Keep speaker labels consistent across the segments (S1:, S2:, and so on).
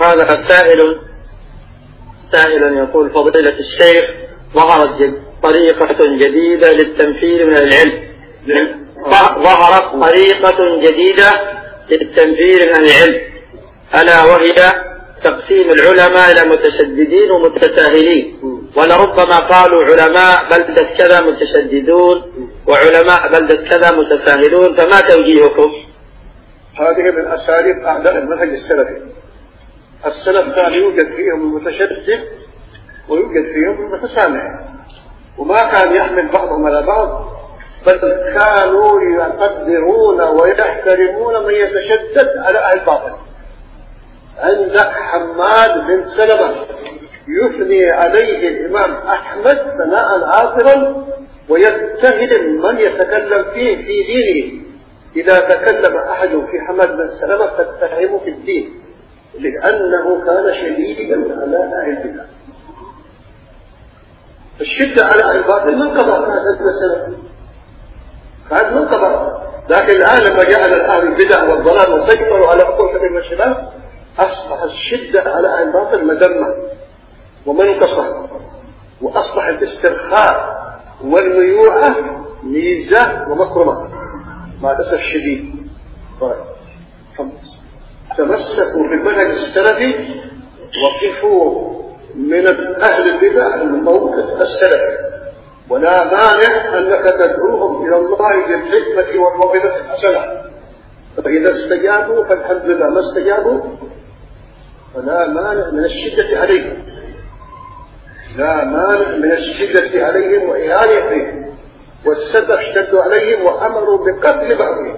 S1: هذا سائل سائل يقول فضيلة الشيخ ظهرت طريقة جديدة للتنفير من العلم. ظهرت طريقة جديدة للتنفير من العلم. ألا وهي تقسيم العلماء إلى متشددين ومتساهلين. ولربما قالوا علماء بلدة كذا متشددون وعلماء بلدة كذا متساهلون فما توجيهكم؟
S2: هذه من أساليب أعداء المنهج السلفي. السلف كان يوجد فيهم المتشدد ويوجد فيهم المتسامح وما كان يحمل بعضهم على بعض بل كانوا يقدرون ويحترمون من يتشدد على أهل الباطل. عندك حماد بن سلمة يثني عليه الإمام أحمد ثناء عاطرا ويتهم من يتكلم فيه في دينه. إذا تكلم أحد في حماد بن سلمة فاتهمه في الدين. لأنه كان شديدا على أهل البدع الشدة على الباطل منقضى كانت المسألة؟ كانت منقضى لكن الآن لما جعل أهل البدع والضلال وسيطروا على كثير من الشباب أصبح الشدة على أهل الباطل مذمة ومنقصة وأصبح الاسترخاء والميوعة ميزة ومكرمة. مع الأسف الشديد طيب تمسكوا بالمنهج السلفي وقفوا من أهل البدع الموقف السلفي ولا مانع أنك تدعوهم إلى الله بالحكمة والموعظة الحسنة. فإذا استجابوا فالحمد لله ما استجابوا فلا مانع من الشدة عليهم. لا مانع من الشدة عليهم وإهانتهم والسلف اشتدوا عليهم وأمروا بقتل بعضهم.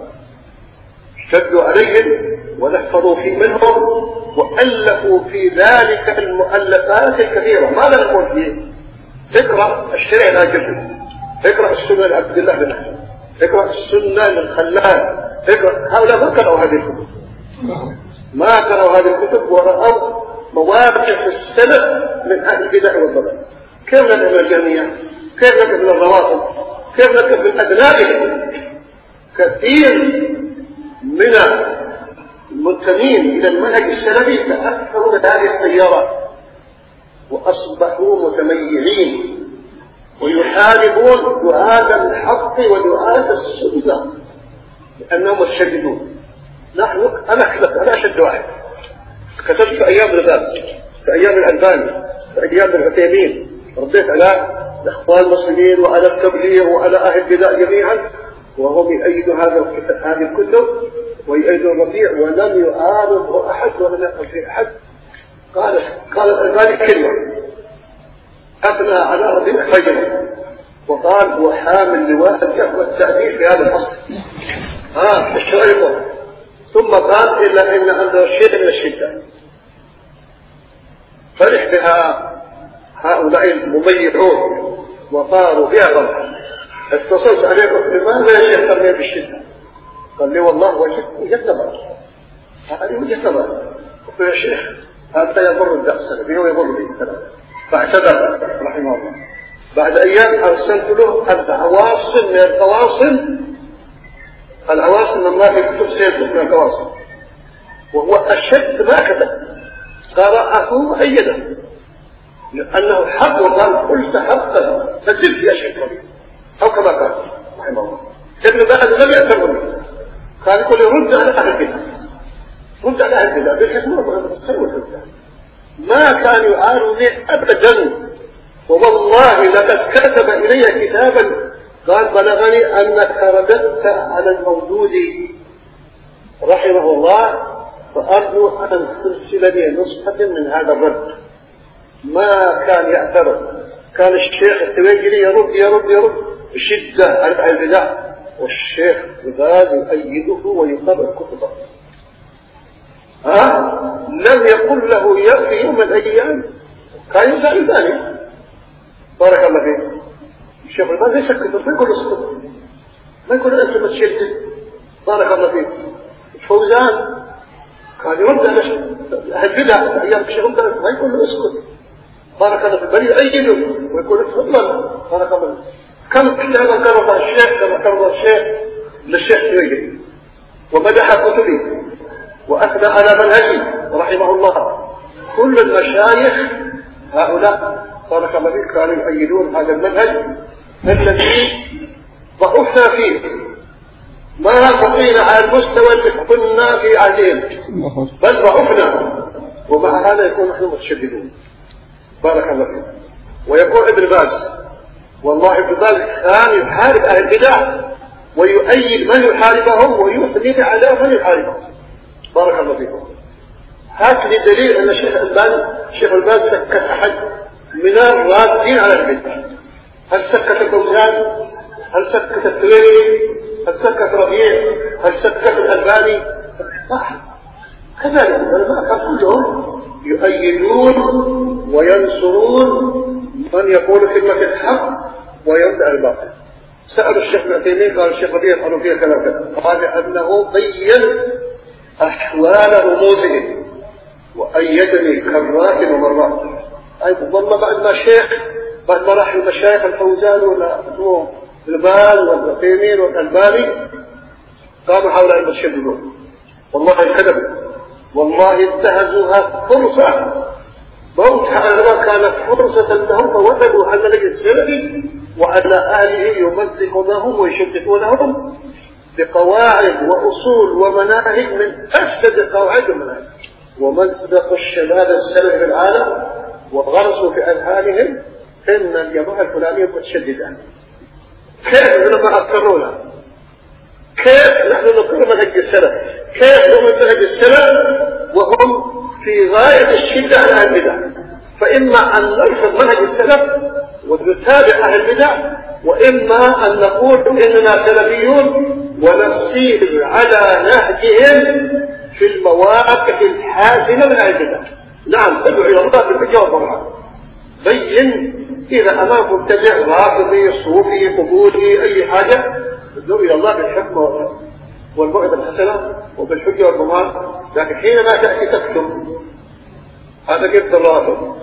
S2: اشتدوا عليهم ونحفظوا في منهم وألفوا في ذلك المؤلفات الكثيرة. ماذا نقول فيه؟ اقرأ الشرع الأجل اقرأ السنة لعبد الله بن أحمد اقرأ السنة للخلال. اقرأ هؤلاء ما قرأوا هذه الكتب. ما قرأوا هذه الكتب ورأوا مواقف السلف من أهل البدع والضلال. كيف نذهب الجميع كيف نذهب الرواتب كيف نذهب الأدناء كثير من المنتمين إلى المنهج السلفي تأثروا بهذه التيارات وأصبحوا متميعين ويحاربون دعاة الحق ودعاة السنة لأنهم متشددون. نحن أنا كتبت أنا أشد واحد. كتبت في أيام الغاز في أيام الألباني في أيام العثيمين. رديت على الإخوان المسلمين وعلى التبليغ وعلى أهل البدع جميعا. وهم يؤيدوا هذا هذه الكتب. ويؤيدوا الربيع ولم يعارض أحد ولم يقل في أحد. قال قال الألباني كلمة. أثنى على ربيع فجر وقال هو حامل لواء الجهل والتأديب في هذا الفصل. ها الشرع ثم قال إلا إن عنده شيء من الشدة. فرح بها هؤلاء المميعون وقالوا بها غلط اتصلت قلت لماذا يا شيخ بالشدة؟ قال لي والله وجدت وجدت نظر. هذه وجهة نظر. قلت يا شيخ هذا يضر الدأس به ويضر به فاعتذر رحمه الله. بعد أيام أرسلت له العواصم من الفواصل العواصم من في كتب سيد من الفواصل وهو أشد ما كتب. قرأه أيده لأنه حق وقال قلت حقا. فزد يا شيخ. أو كما قال رحمه الله. ابن باز لم يأتم قال يقول رد على أهل البدع رد على أهل البدع بالحكمة والسوء الحجة ما كان يعارضني أبدا. ووالله لقد كتب إلي كتابا قال بلغني أنك رددت على الموجود. رحمه الله. فأرجو أن ترسل لي نسخة من هذا الرد. ما كان يعترض. كان الشيخ التويجري يرد يرد يرد بشدة على البدع والشيخ باز يؤيده ويقرر كتبه. ها؟ لم يقل له في يوم الأيام. كان يزعل ذلك. بارك الله فيك. الشيخ الباز ليس كتب ما يقول اسكت. ما يقول أنت متشدد بارك الله فيك. فوزان. كان يرد على أهل البدع أيام الشيخ الباز ما يقول اسكت. بارك الله فيك. بل يؤيده. ويقول تفضل بارك الله كم كتابا كرر الشيخ كما كرر الشيخ للشيخ سويدي ومدح كتبي وأثنى على منهجي رحمه الله. كل المشايخ هؤلاء الله فيك كانوا يؤيدون هذا المنهج الذي ضعفنا فيه. ما بقينا على المستوى اللي كنا في عهدهم. بل ضعفنا. ومع هذا يكون نحن متشددون. بارك الله فيك. ويقول ابن باز والله ابن باز كان يحارب أهل البدع ويؤيد من يحاربهم ويثني على من يحاربهم. بارك الله فيكم. هات لي دليل أن الشيخ الألباني الشيخ الألباني سكت أحد من الرادين على البدع. هل سكت الفوزان هل سكت التويجري؟ هل سكت ربيع؟ هل سكت الألباني؟ صح. كذلك العلماء كلهم يؤيدون وينصرون من يقول كلمة الحق ويمدع الباطل. سألوا الشيخ ابن عثيمين قال الشيخ ربيع قالوا فيها كلام كذا قال أنه بين أحوال رموزهم وأيدني كرات ومرات أي ظل بعد ما شيخ بعد ما راح المشايخ الفوزان ولا البال والعثيمين والألباني قاموا هؤلاء المتشددون والله كذبوا والله انتهزوها فرصة. موت هؤلاء كانت فرصة لهم على الملك السلفي وعلى آله يمزقونهم ويشددونهم بقواعد وأصول ومناهج من أفسد القواعد والمناهج ومزق الشباب السلف في العالم وغرسوا في أذهانهم إن الجماعة الفلانية متشددة. كيف لما أذكرونا كيف نحن نقول منهج السلف كيف هم منهج السلف وهم في غاية الشدة على البدع. فإما أن نرفض منهج السلف ونتابع أهل البدع وإما أن نقول إننا سلفيون ونسير على نهجهم في المواقف الحاسمة من أهل البدع. نعم ادعو إلى الله بالحجة والبرهان بين إذا أمام مبتدع رافضي صوفي قبولي أي حاجة ادعو إلى الله بالحكمة والبعد الحسنة وبالحجة والبرهان لكن حينما تأتي تكتب هذا قد الرافض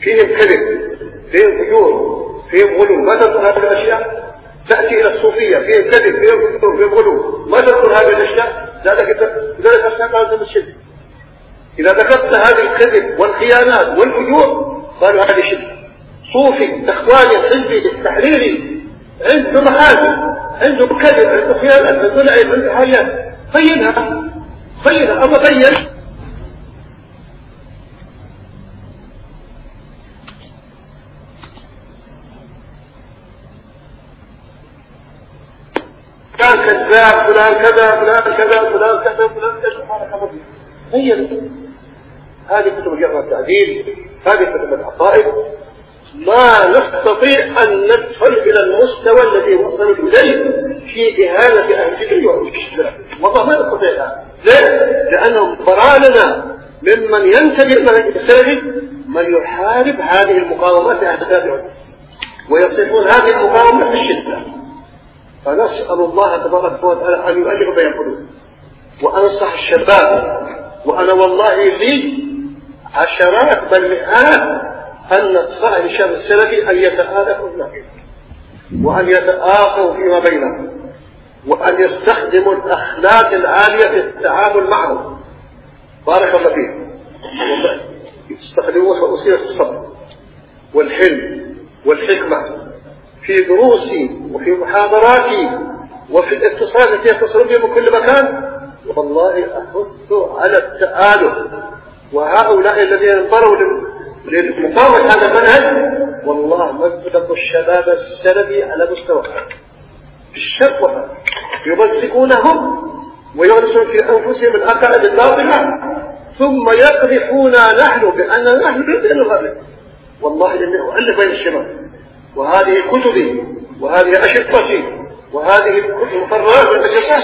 S2: فيهم كذب فيهم فجور فيهم غلو. ما تذكر هذه الأشياء؟ تأتي إلى الصوفية فيهم كذب فيهم فجور فيهم غلو. ما تذكر هذه الأشياء؟ ذلك ذلك أشياء قالت الشرك. إذا ذكرت هذه الكذب والخيانات والفجور قالوا هذه شرك. صوفي إخواني حزبي تحريري عنده محاسن عنده كذب عنده خيانات عنده لعب عنده حاجات بينها بينها أما بين فلان كذاب فلان كذا فلان كذا فلان كذا فلان كذا. هي هذه كتب الجرح والتعديل. هذه كتب العقائد. ما نستطيع أن ندخل إلى المستوى الذي وصلوا إليه في إهانة أهل العلم والإسلام والله ما نستطيع هذا؟ لأنهم براننا ممن ينتبه منهج السلفي من يحارب هذه المقاومات أهل ويصفون هذه المقاومة بالشدة فنسأل الله تبارك وتعالى أن يؤلف بين القلوب وأنصح الشباب. وأنا والله لي عشرات بل مئات أن نصح للشاب السلفي أن يتآلفوا النهي وأن يتآخوا فيما بينهم وأن يستخدموا الأخلاق العالية في التعامل معهم. بارك الله فيك. يستخدموها وسيلة الصبر والحلم والحكمة في دروسي وفي محاضراتي وفي الاتصال التي يتصلون بها من كل مكان. والله أحث على التآلف. وهؤلاء الذين انظروا لمقاومة هذا المنهج والله مزقوا الشباب السلفي على مستوى في الشرق يمزقونهم ويغرسون في أنفسهم العقائد الباطلة ثم يقذفونا نحن بأننا نحن أن نغرب والله لأنه أؤلف بين الشباب وهذه كتبي وهذه أشرطتي وهذه المقررات والمجلسات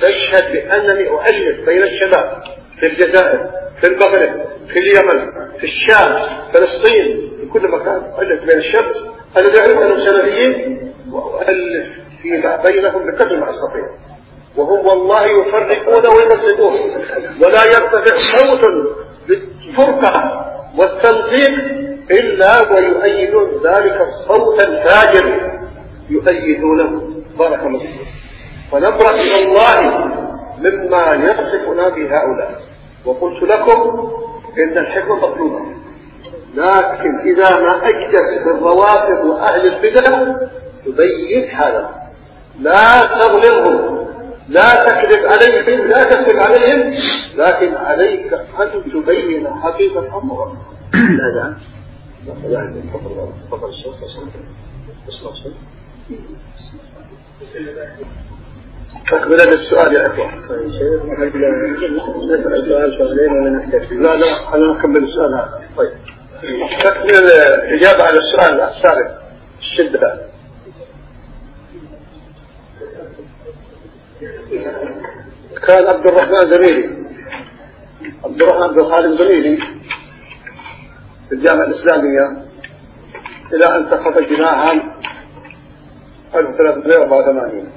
S2: تشهد بأنني أؤلف بين الشباب في الجزائر في المغرب في اليمن في الشام فلسطين في كل مكان أؤلف بين الشباب الذي يعرف أنهم سلفيين وأؤلف فيما بينهم بقدر ما أستطيع. وهم والله يفرقون ويمسكون ولا يرتفع صوت بالفرقة والتنظيم إلا ويؤيدون ذلك الصوت الفاجر يؤيدونه. بارك الله فيكم. فنبرأ إلى الله مما يصفنا بهؤلاء وقلت لكم إن الحكمة مطلوبة. لكن إذا ما أجدت بالروافض وأهل البدع تبين حالهم لا تظلمهم. لا تكذب عليهم. لا تكذب عليهم. لكن عليك أن تبين حقيقة أمرهم لا لا لا تفضل الشيخ تكمل السؤال يا اخوان لا لا أنا أكمل السؤال هذا. طيب. تكمل الإجابة على السؤال السابق الشدة. كان عبد الرحمن زميلي. عبد الرحمن بن خالد زميلي في الجامعة الإسلامية إلى أن تخرجنا عام 1384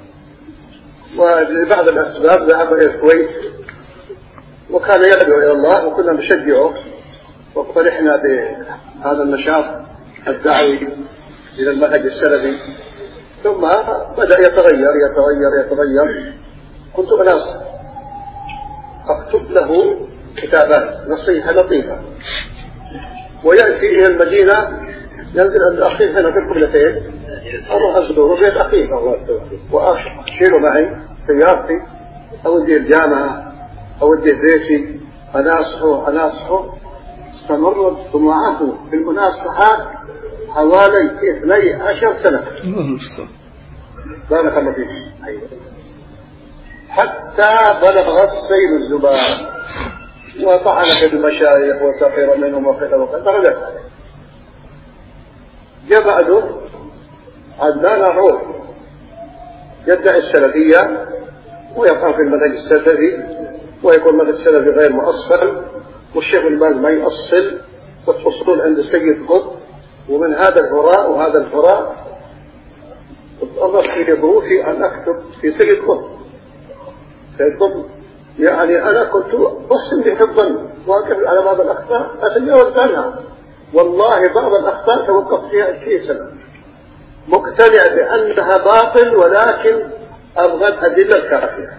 S2: ولبعض الأسباب ذهب إلى الكويت وكان يدعو إلى الله وكنا نشجعه وفرحنا بهذا النشاط الدعوي إلى المنهج السلفي. ثم بدأ يتغير يتغير يتغير. كنت أناس أكتب له كتابات نصيحة لطيفة. ويأتي إلى المدينة ينزل عند أخيه هنا في القبلتين. أروح أزوره بيت أخيه وأشيله معي سيارتي أودي الجامعة أودي بيتي أناصحه أناصحه. استمرت طموحاته في المناصحات حوالي 12 سنة. بارك الله فيك. حتى بلغ السيل الزبان. وطعن في المشايخ وسخر منهم وكذا وكذا جاء بعده عدنان الروح يدعي السلفية ويقع في المنهج السلفي ويكون المنهج السلفي غير مؤصل والشيخ الباز ما يؤصل والفصول عند السيد قطب ومن هذا الهراء وهذا الهراء في ظروفي أن أكتب في سيد قطب. سيد قطب يعني أنا كنت أحسن بحفظا واقف على بعض الأخطاء اتجاوز عنها. والله بعض الأخطاء توقفت فيها 20 سنة. مقتنع بأنها باطل ولكن أبغى الأدلة الكافية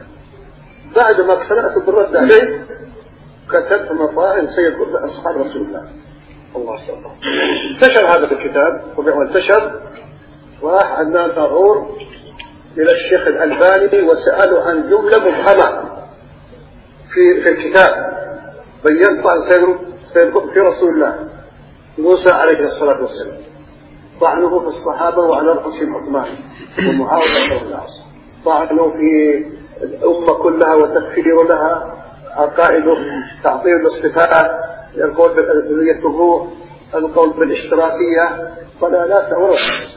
S2: بعد ما اقتنعت بالرد عليه كتبت مطاعم سيد أصحاب رسول الله. الله الله انتشر هذا الكتاب وانتشر وراح عدنان طاغور إلى الشيخ الألباني وسأله عن جملة مبهمة في في الكتاب. بينت عن سيد في رسول الله موسى عليه الصلاة والسلام. طعنه في الصحابة وعلى رأسهم عثمان ومعاوية العاص. طعنه في الأمة كلها وتكفير لها. عقائد تعطيل الصفات القول بالألزمية الروح القول بالاشتراكية. فلا لا تورث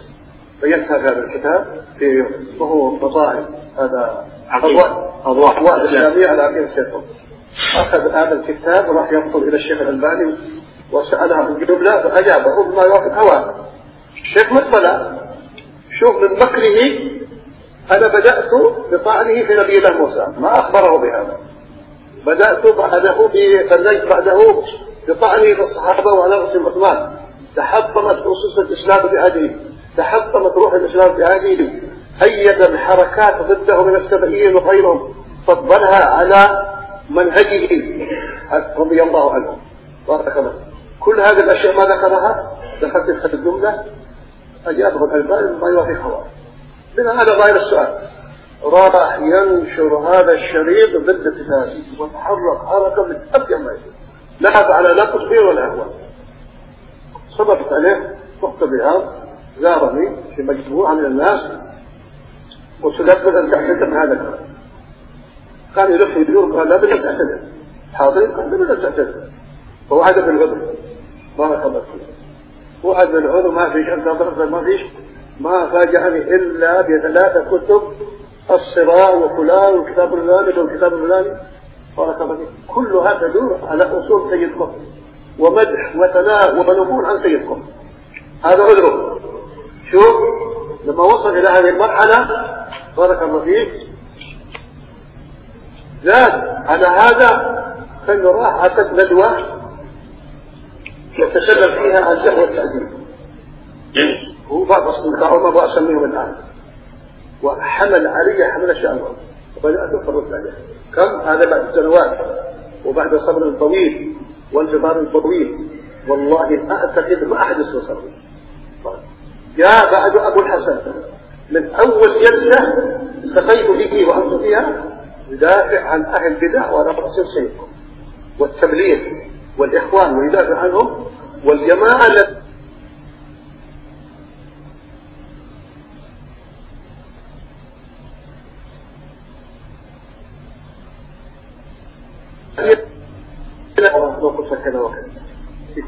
S2: بينت هذا الكتاب في وهو مطاعم هذا أضواء. أضواء إسلامية على عقيدة السيطرة أخذ هذا الكتاب وراح ينقل إلى الشيخ الألباني وسأله عن جملة فأجابه بما يوافق هواه. الشيخ مطلع شوف من مكره أنا بدأت بطعنه في نبي الله موسى ما أخبره بهذا. بدأت بعده فنيت بعده بطعنه في الصحابة وعلى رأس عثمان. تحطمت أسس الإسلام بهذه تحطمت روح الإسلام بهذه أيد الحركات ضده من السبعيين وغيرهم فضلها على منهجه رضي الله عنه. بارك الله كل هذه الأشياء ما ذكرها؟ دخلت في الجملة أجابه الألباني ما يوافق هواه بما هذا ظاهر السؤال. راح ينشر هذا الشريط ضد كتابي وتحرك حركة من أبيض ما يصير لا على لا تصوير ولا أهوال. صدقت عليه. وقت بهذا زارني في مجموعة من الناس. وتلبد أن تعتذر هذا الكلام. كان يلف يدور قال لا بد تعتذر حاضرين قال لا بد تعتذر فوعد بالعذر بارك الله فيك. وعد بالعذر ما فيش أنت ضرب ما فيش. ما فاجأني إلا بثلاثة كتب الصراع وفلان وكتاب الفلاني والكتاب الفلاني فيك كلها تدور على أصول سيدكم ومدح وثناء ومنقول عن سيدكم هذا عذره. شوف لما وصل إلى هذه المرحلة بارك الله فيك زاد على هذا فإنه راح أتت ندوة يتكلم فيها عن الجهل والتأديب هو بعض أصدقائه ما بقى أسميهم الآن. وحمل علي حمل شأنه وبدأت أفرط عليه. كم؟ هذا بعد سنوات. وبعد صبر طويل والجبار طويل. والله أعتقد ما أحد يستوصل جاء بعد أبو الحسن. من أول جلسة استقيت به وأنت فيها يدافع عن أهل البدع وعلى رأس الشيء والتبليغ. والإخوان ويدافع عنهم والجماعة التي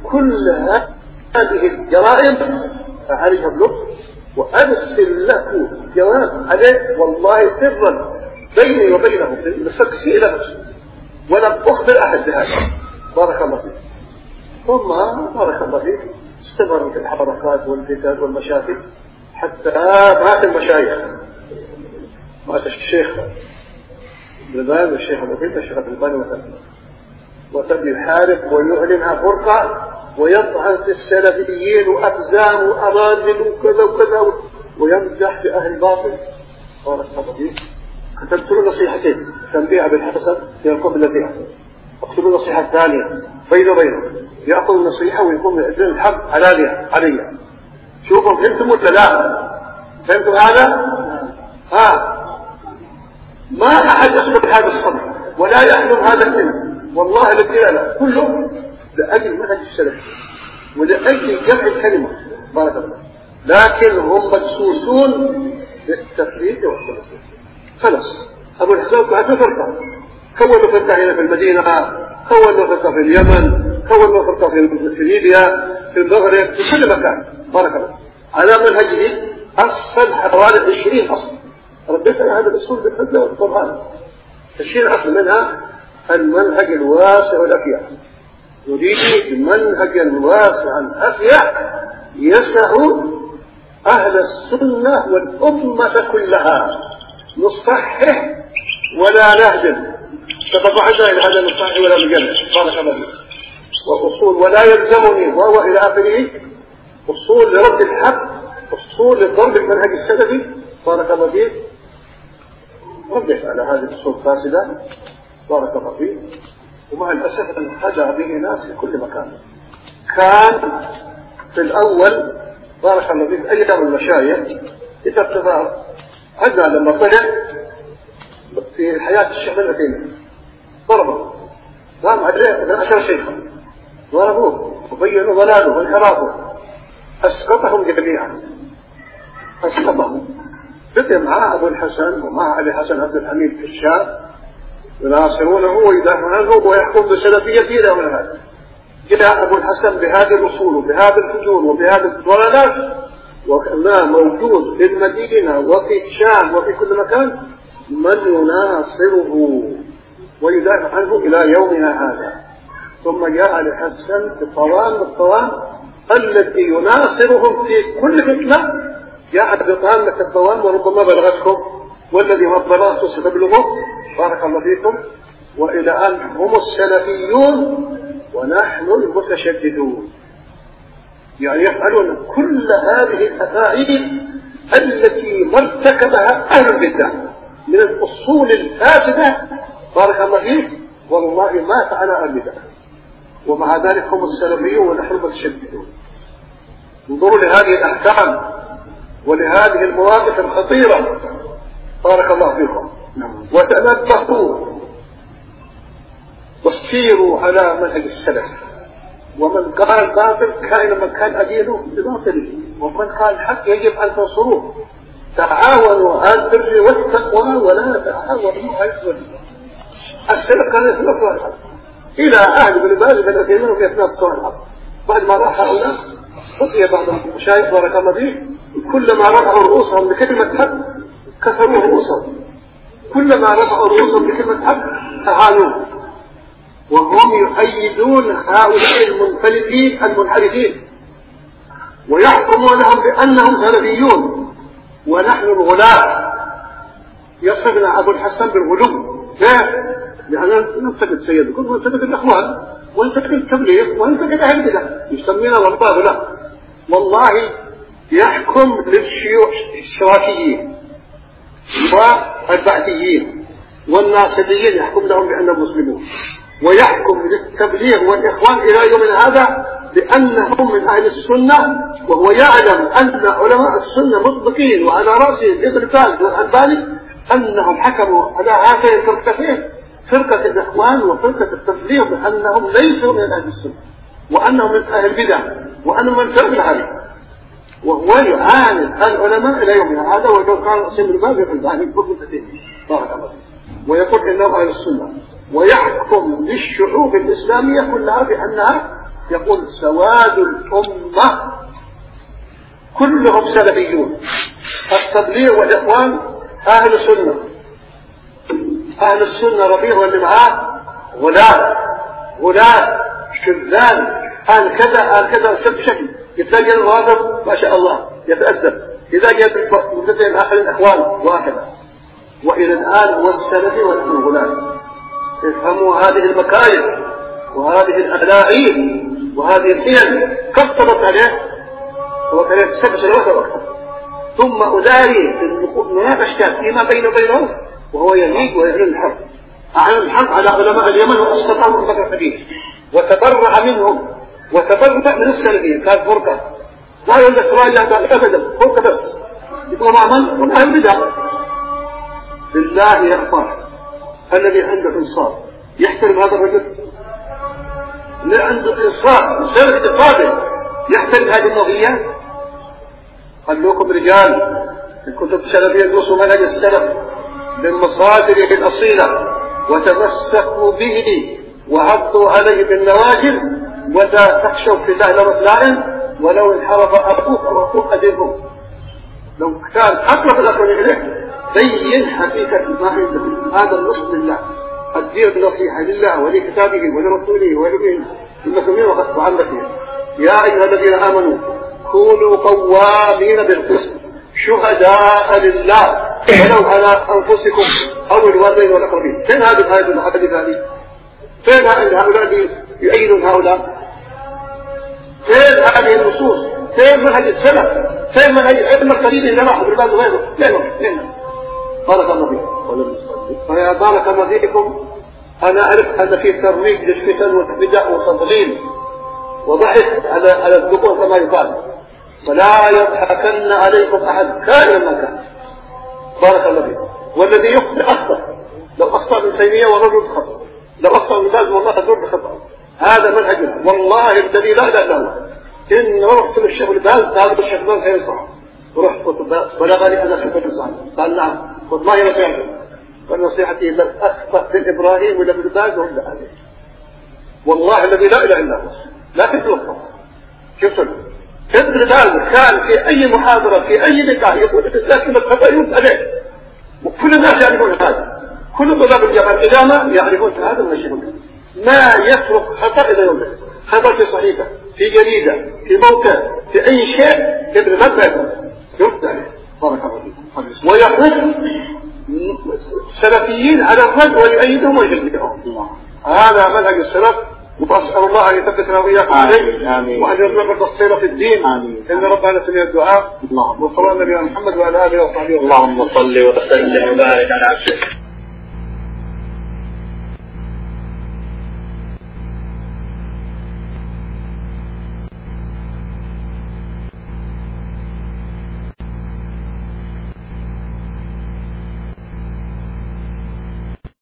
S2: كل هذه الجرائم بلطف وأرسل له جواب عليه والله سرا بيني وبينه نفسي إلى نفسه ولم أخبر أحد بهذا. بارك الله فيك. ثم بارك الله فيك. استمر في الحركات والفتن والمشاكل حتى مات المشايخ. مات الشيخ ابن والشيخ أبو الشيخ ابن الباني وثلاثه وتم يحارب ويعلنها فرقة ويطعن في السلفيين وأحزان وأراذل وكذا وكذا ويمزح في أهل الباطل. قال الخطبي كتبت له نصيحتين. تنبيه بالحسن القبلة فيها اكتب له نصيحة ثانية بينه يأخذ النصيحة ويقوم يعزل الحق علانية علي. شوفوا فهمتم ولا لا؟ فهمتم هذا؟ ها. ما أحد يصبر هذا الصبر ولا يحلم هذا الكلمة والله الذي لا كله لأجل منهج السلف ولأجل جمع الكلمة. بارك الله لكن هم مدسوسون بالتفريق والتنسيق خلاص. أبو الحسن بعد فرقة كونوا فرقة هنا في المدينة كونوا فرقة في اليمن كونوا فرقة في ليبيا في المغرب في كل مكان. بارك الله. على منهجه أصل حوالي 20 أصل رديت على هذا الأصول بالحجة والقرآن 20 أصل منها المنهج الواسع الأفيع يريد منهجا واسعا أفيع يسع أهل السنة والأمة كلها. نصحح ولا نهدم تتبعنا إلى هذا النصحح ولا بارك الله فيك وأصول ولا يلزمني وهو إلى آخره. أصول لرد الحق. أصول لضرب المنهج السلفي. بارك الله فيك. على هذه الأصول الفاسدة. بارك الله فيه ومع الأسف انخدع به ناس في كل مكان. كان في الأول بارك الله فيه أيام المشايخ. ابتدى عندنا لما طلع في حياة الشيخ بن عثيمين ضربه. قام عليه عشر شيخا ضربوه وبينوا ضلاله وانحرافه أسقطهم جميعا. أسقطهم. بدأ مع أبو الحسن ومع أبي حسن عبد الحميد في الشام يناصرونه ويدافعون عنه ويحكم بسلفيته إلى من هذا جاء أبو الحسن بهذه الأصول وبهذا الفجور وبهذه الضلالات وما موجود في المدينة وفي الشام وفي كل مكان من يناصره ويدافع عنه إلى يومنا هذا. ثم جاء الحسن بطوام الطوام الذي يناصرهم في كل فتنة. جاء بطامه الطوام وربما بلغتكم والذي بلغته ستبلغه. بارك الله فيكم. وإلى أن هم السلفيون ونحن المتشددون. يعني يفعلون كل هذه الأفاعيل التي ما ارتكبها أهل البدع. من الأصول الفاسدة. بارك الله فيك. والله ما فعل البدع ومع ذلك هم السلفيون ونحن المتشددون انظروا لهذه الأحكام ولهذه المواقف الخطيرة. بارك الله فيكم. وتنبهوا وسيروا على منهج السلف. ومن قال باطل كائن من كان أدينه بباطله ومن قال حق يجب أن تنصروه. تعاونوا على البر والتقوى ولا تعاونوا على الظلم كان يتنصر الحق إلى أهل بن باز بن عثيمين في يتنصرون الحق بعد ما راح هؤلاء خطي بعض المشايخ بارك الله فيه كلما رفعوا رؤوسهم بكلمة حق كسروا رؤوسهم. كلما رفعوا رؤوسهم بكلمة حق أهانوه وهم يؤيدون هؤلاء المنفلتين المنحرفين. ويحكمونهم بأنهم سلفيون. ونحن الغلاة يصفنا أبو الحسن بالغلو. ليه؟ لأننا ننتقد سيدكم وننتقد الإخوان وننتقد التبليغ وننتقد أهل البدع. يسمينا والله لا. والله يحكم للشيوعيين والبعثيين والناصبيين يحكم لهم بأنهم مسلمون. ويحكم للتبليغ والإخوان إلى يوم هذا بأنهم من أهل السنة وهو يعلم أن علماء السنة مطبقين وعلى رأسهم ابن باز والألباني أنهم حكموا على هاتين الفرقتين فرقة الإخوان وفرقة التبليغ بأنهم ليسوا من أهل السنة وأنهم من أهل البدع وأنهم من فرق الحديث وهو يعاند العلماء إلى يومنا هذا ولو كان اسم الباب يقول كل بارك الله ويقول إنهم أهل السنة. ويحكم للشعوب الإسلامية كلها بأنها يقول سواد الأمة كلهم سلفيون. التبليغ والإخوان أهل السنة. أهل السنة ربيع واللي معاه غلاة غلاة شذان آل كذا آل كذا. سب شكل. يتلاقي الراتب ما شاء الله. يتأدب. إذا جاء مبتدئ الآخر الأخوان. وهكذا وإلى الآن هو السلفي ونحن غلاة افهموا هذه المكايد وهذه الألاعيب وهذه الحيل كم طلبت عليه؟ عليه سبع سنوات أو أكثر ثم أداري المناقشة فيما بينه وبينه وهو يميل ويعلن الحرب أعلن الحرب على علماء اليمن وأسقطهم بكر الحديث وتبرع منهم وتبرع من السلفيين. كانت فرقة. لا يقول لك راجع أبدا. فرقة بس. يبقى مع من؟ من أهل البدع بالله يا الذي عنده إنصاف يحترم هذا الرجل. اللي عنده إنصاف مسألة اقتصادي. يحترم هذه النظرية خلوكم رجال. إن كنتم سلفيين ادرسوا منهج السلف من مصادره الأصيلة وتمسكوا به وعضوا عليه بالنواجذ ولا تخشوا في الله لومة لائم ولو انحرف أخوك أو أخوك أدركم لو كان أقرب الأقرب إليه بين حقيقة ما هذا النصح لله. الدين النصيحة لله ولكتابه ولرسوله ولنبيه المسلمين وعمته يا أيها الذين آمنوا كونوا قوامين بالقسط شهداء لله ولو على أنفسكم أو الوالدين والأقربين فين هذه الآية المحدثة هذه؟ فين هؤلاء يؤيدون هؤلاء؟ فين هذه النصوص؟ فين منهج السلف؟ فين منهج ابن القريب اللي راح بالبال وغيره؟ فين فين؟ بارك الله فيكم فيا بارك الله فيكم أنا أعرف أن في ترويج للفتن والبدع وتضليل وضحك على على الذكور كما يقال. فلا يضحكن عليكم أحد كائنا ما كان. بارك الله فيكم. والذي يخطئ أخطأ. لو أخطأ ابن تيمية ورجل خطأ. لو أخطأ ابن باز والله تضر خطأ. هذا منهجنا والله الذي لا إله إلا هو. إن رحت للشيخ الباز قال الشيخ الباز سينصح رحت قلت بلغني أنا خطأ الصحيح قال نعم. قلت ما هي قال نصيحتي بل أخطأ في إبراهيم ولا ابن باز ولا عليه والله الذي لا إله إلا هو. لا تتوقف شوف ابن باز كان في أي محاضرة في أي لقاء يقول الإسلام كلمة خطأ يرد عليه وكل الناس يعرفون هذا. كل طلاب الجامعة الإدامة يعرفون هذا ويشهدون ما يترك خطأ إلى يوم خطأ في صحيفة في جريدة في موقع في أي شيء. ابن باز يرد عليه بارك الله فيكم ويقول السلفيين على الرد ويؤيدهم ويجلدهم. هذا منهج السلف وأسأل الله أن يثبتنا وإياكم عليه وأن يرزقنا التصير في الدين. آمين. إن ربنا سمع الدعاء. اللهم وصلى على نبينا محمد وعلى آله وصحبه
S1: اللهم صل وسلم وبارك على عبدك